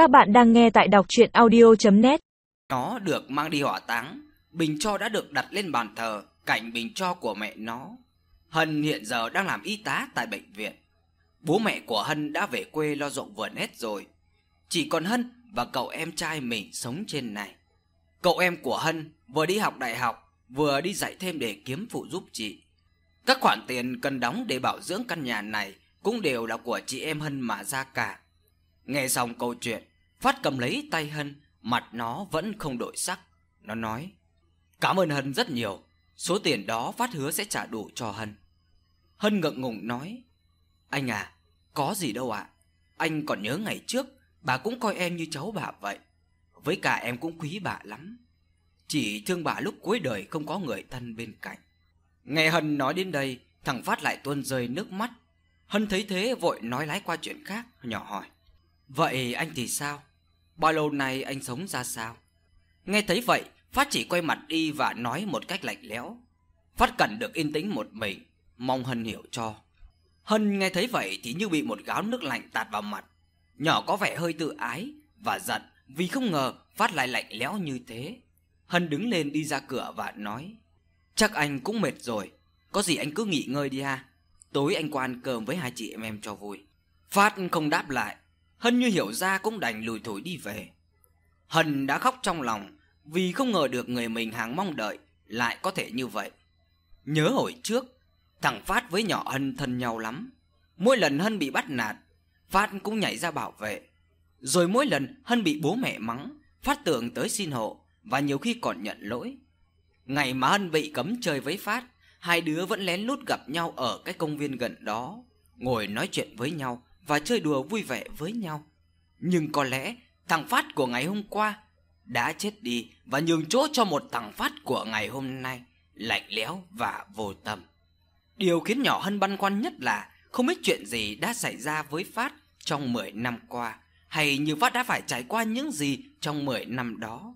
Các bạn đang nghe tại đọc chuyện audio.net Nó được mang đi hỏa táng, bình cho đã được đặt lên bàn thờ cạnh bình cho của mẹ nó. Hân hiện giờ đang làm y tá tại bệnh viện. Bố mẹ của Hân đã về quê lo rộng vườn hết rồi. Chỉ còn Hân và cậu em trai mình sống trên này. Cậu em của Hân vừa đi học đại học, vừa đi dạy thêm để kiếm phụ giúp chị. Các khoản tiền cần đóng để bảo dưỡng căn nhà này cũng đều là của chị em Hân mà ra cả. Nghe xong câu chuyện, Phát cầm lấy tay Hân, mặt nó vẫn không đổi sắc. Nó nói, cảm ơn Hân rất nhiều, số tiền đó Phát hứa sẽ trả đủ cho Hân. Hân ngượng ngùng nói, anh à, có gì đâu ạ. Anh còn nhớ ngày trước, bà cũng coi em như cháu bà vậy. Với cả em cũng quý bà lắm. Chỉ thương bà lúc cuối đời không có người thân bên cạnh. Nghe Hân nói đến đây, thằng Phát lại tuôn rơi nước mắt. Hân thấy thế vội nói lái qua chuyện khác, nhỏ hỏi. Vậy anh thì sao? Bao lâu nay anh sống ra sao? Nghe thấy vậy, Phát chỉ quay mặt đi và nói một cách lạnh lẽo. Phát cần được yên tĩnh một mình, mong Hân hiểu cho. Hân nghe thấy vậy thì như bị một gáo nước lạnh tạt vào mặt. Nhỏ có vẻ hơi tự ái và giận vì không ngờ Phát lại lạnh lẽo như thế. Hân đứng lên đi ra cửa và nói Chắc anh cũng mệt rồi Có gì anh cứ nghỉ ngơi đi ha Tối anh qua ăn cơm với hai chị em em cho vui Phát không đáp lại Hân như hiểu ra cũng đành lùi thổi đi về. Hân đã khóc trong lòng, Vì không ngờ được người mình hàng mong đợi Lại có thể như vậy. Nhớ hồi trước, Thằng Phát với nhỏ Hân thân nhau lắm. Mỗi lần Hân bị bắt nạt, Phát cũng nhảy ra bảo vệ. Rồi mỗi lần Hân bị bố mẹ mắng, Phát tưởng tới xin hộ Và nhiều khi còn nhận lỗi. Ngày mà Hân bị cấm chơi với Phát, Hai đứa vẫn lén lút gặp nhau ở cái công viên gần đó, Ngồi nói chuyện với nhau. Và chơi đùa vui vẻ với nhau. Nhưng có lẽ thằng Phát của ngày hôm qua Đã chết đi Và nhường chỗ cho một thằng Phát của ngày hôm nay Lạnh lẽo và vô tâm. Điều khiến nhỏ Hân băn khoăn nhất là Không biết chuyện gì đã xảy ra với Phát Trong 10 năm qua Hay như Phát đã phải trải qua những gì Trong 10 năm đó.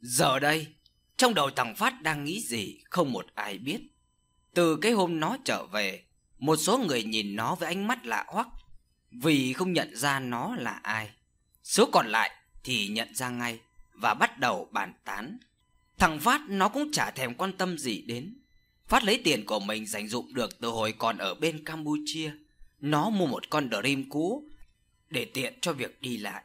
Giờ đây trong đầu thằng Phát đang nghĩ gì không một ai biết. Từ cái hôm nó trở về, một số người nhìn nó với ánh mắt lạ hoắc vì không nhận ra nó là ai. Số còn lại thì nhận ra ngay và bắt đầu bàn tán. Thằng Phát nó cũng chả thèm quan tâm gì đến. Phát lấy tiền của mình dành dụng được từ hồi còn ở bên Campuchia. Nó mua một con Dream cũ để tiện cho việc đi lại.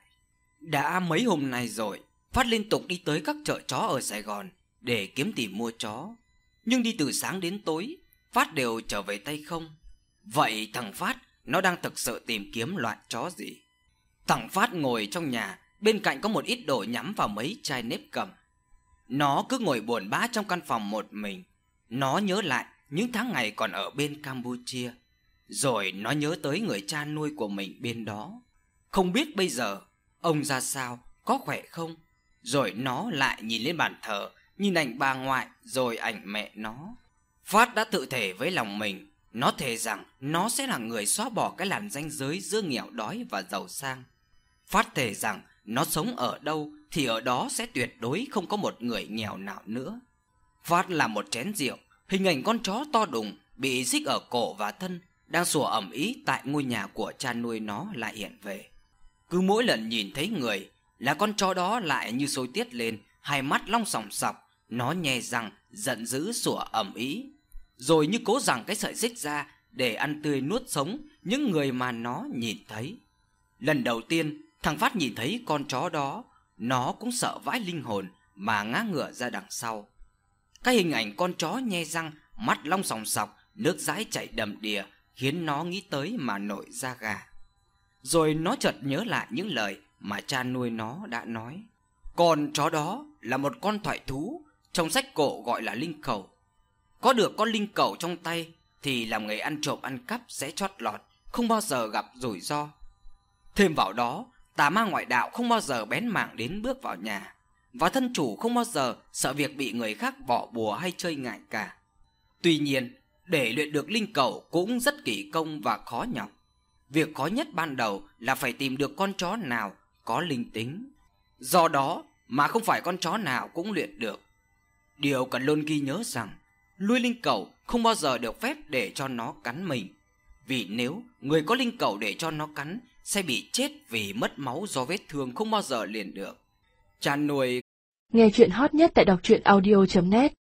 Đã mấy hôm nay rồi, Phát liên tục đi tới các chợ chó ở Sài Gòn để kiếm tìm mua chó. Nhưng đi từ sáng đến tối, Phát đều trở về tay không. Vậy thằng Phát nó đang thực sự tìm kiếm loại chó gì? Thằng Phát ngồi trong nhà, bên cạnh có một ít đồ nhắm vào mấy chai nếp cầm. Nó cứ ngồi buồn bã trong căn phòng một mình. Nó nhớ lại những tháng ngày còn ở bên Campuchia. Rồi nó nhớ tới người cha nuôi của mình bên đó. Không biết bây giờ ông ra sao, có khỏe không? Rồi nó lại nhìn lên bàn thờ nhìn ảnh bà ngoại rồi ảnh mẹ nó. Phát đã tự thể với lòng mình, nó thề rằng nó sẽ là người xóa bỏ cái làn ranh giới giữa nghèo đói và giàu sang. Phát thề rằng nó sống ở đâu thì ở đó sẽ tuyệt đối không có một người nghèo nào nữa. Phát là một chén rượu, hình ảnh con chó to đùng bị xích ở cổ và thân đang sủa ẩm ý tại ngôi nhà của cha nuôi nó lại hiện về. Cứ mỗi lần nhìn thấy người là con chó đó lại như sôi tiết lên, hai mắt long sòng sọc, nó nhè răng, giận dữ sủa ầm ĩ, rồi như cố rằng cái sợi xích ra để ăn tươi nuốt sống những người mà nó nhìn thấy. Lần đầu tiên, thằng Phát nhìn thấy con chó đó, nó cũng sợ vãi linh hồn mà ngã ngửa ra đằng sau. Cái hình ảnh con chó nhe răng, mắt long sòng sọc, nước dãi chảy đầm đìa khiến nó nghĩ tới mà nổi da gà. Rồi nó chợt nhớ lại những lời mà cha nuôi nó đã nói. Con chó đó là một con thoại thú trong sách cổ gọi là linh cầu. Có được con linh cầu trong tay thì làm người ăn trộm ăn cắp sẽ chót lọt, không bao giờ gặp rủi ro. Thêm vào đó, tà ma ngoại đạo không bao giờ bén mảng đến bước vào nhà, và thân chủ không bao giờ sợ việc bị người khác bỏ bùa hay chơi ngại cả. Tuy nhiên, để luyện được linh cầu cũng rất kỳ công và khó nhọc. Việc khó nhất ban đầu là phải tìm được con chó nào có linh tính. Do đó mà không phải con chó nào cũng luyện được. Điều cần luôn ghi nhớ rằng lui linh cầu không bao giờ được phép để cho nó cắn mình. Vì nếu người có linh cầu để cho nó cắn, sẽ bị chết vì mất máu do vết thương không bao giờ liền được. Chăn nuôi Nghe chuyện hot nhất tại đọc truyện audio.net